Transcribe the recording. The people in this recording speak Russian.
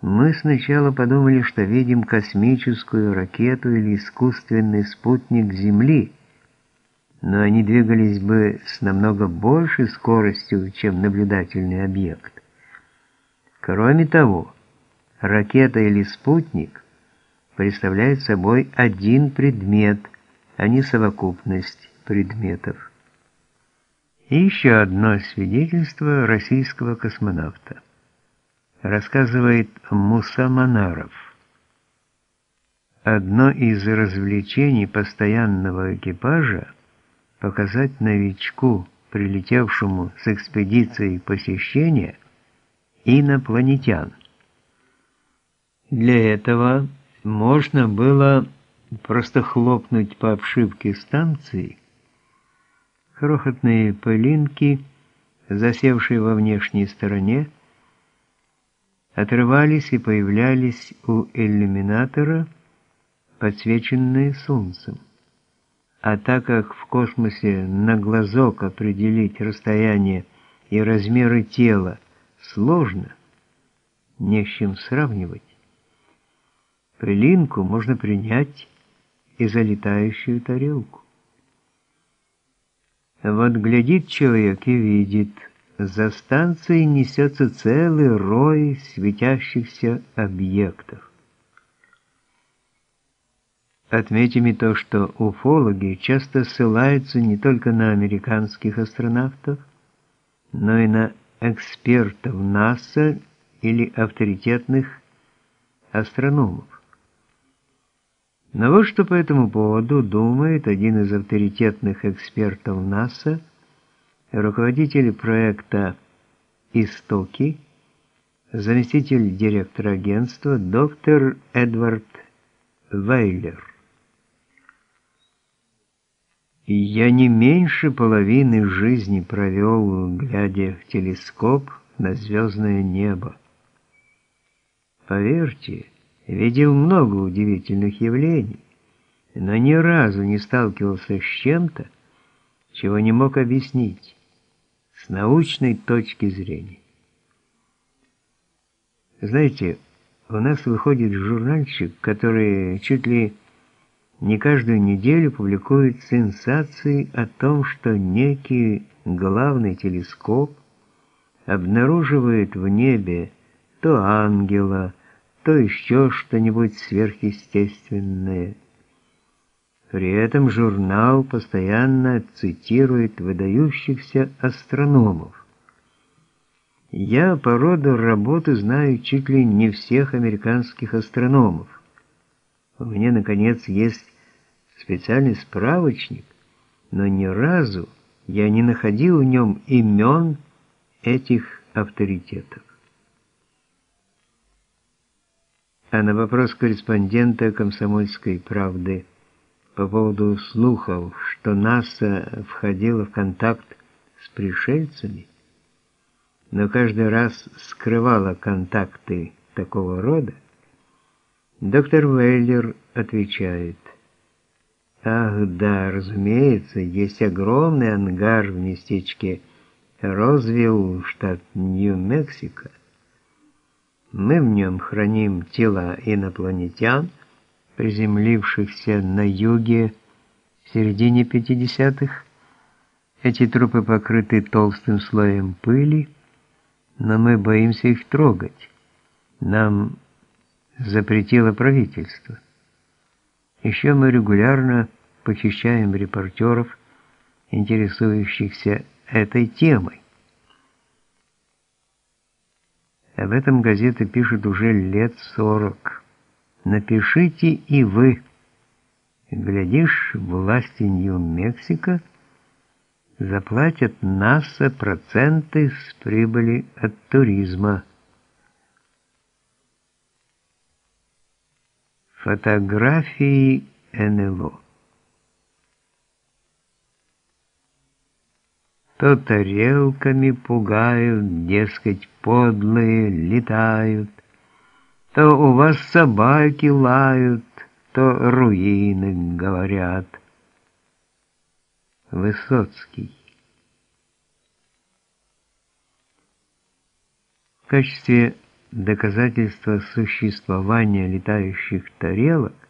Мы сначала подумали, что видим космическую ракету или искусственный спутник Земли, но они двигались бы с намного большей скоростью, чем наблюдательный объект. Кроме того, ракета или спутник представляет собой один предмет, а не совокупность предметов. И еще одно свидетельство российского космонавта рассказывает Муса Манаров. Одно из развлечений постоянного экипажа – показать новичку, прилетевшему с экспедицией посещения, инопланетян. Для этого можно было просто хлопнуть по обшивке станции, крохотные пылинки, засевшие во внешней стороне, отрывались и появлялись у иллюминатора, подсвеченные солнцем. А так как в космосе на глазок определить расстояние и размеры тела сложно, не с чем сравнивать, пылинку можно принять и за летающую тарелку. Вот глядит человек и видит – за станцией несется целый рой светящихся объектов. Отметим и то, что уфологи часто ссылаются не только на американских астронавтов, но и на экспертов НАСА или авторитетных астрономов. Но вот что по этому поводу думает один из авторитетных экспертов НАСА – руководитель проекта «Истоки», заместитель директора агентства доктор Эдвард Вейлер. Я не меньше половины жизни провел, глядя в телескоп на звездное небо. Поверьте, видел много удивительных явлений, но ни разу не сталкивался с чем-то, чего не мог объяснить с научной точки зрения. Знаете, у нас выходит журнальчик, который чуть ли не каждую неделю публикует сенсации о том, что некий главный телескоп обнаруживает в небе то ангела, то еще что-нибудь сверхъестественное – при этом журнал постоянно цитирует выдающихся астрономов. Я по роду работы знаю чуть ли не всех американских астрономов. У меня, наконец, есть специальный справочник, но ни разу я не находил в нем имен этих авторитетов. А на вопрос корреспондента «Комсомольской правды» по поводу слухов, что НАСА входила в контакт с пришельцами, но каждый раз скрывала контакты такого рода, доктор Вейлер отвечает, «Ах да, разумеется, есть огромный ангар в местечке Розвилл, штат Нью-Мексико. Мы в нем храним тела инопланетян, приземлившихся на юге в середине 50-х. Эти трупы покрыты толстым слоем пыли, но мы боимся их трогать. Нам запретило правительство. Еще мы регулярно похищаем репортеров, интересующихся этой темой. Об этом газеты пишут уже лет сорок. Напишите и вы. Глядишь, власти Нью-Мексико заплатят НАСА проценты с прибыли от туризма. Фотографии НЛО То тарелками пугают, дескать, подлые летают, то у вас собаки лают, то руины говорят. Высоцкий. В качестве доказательство существования летающих тарелок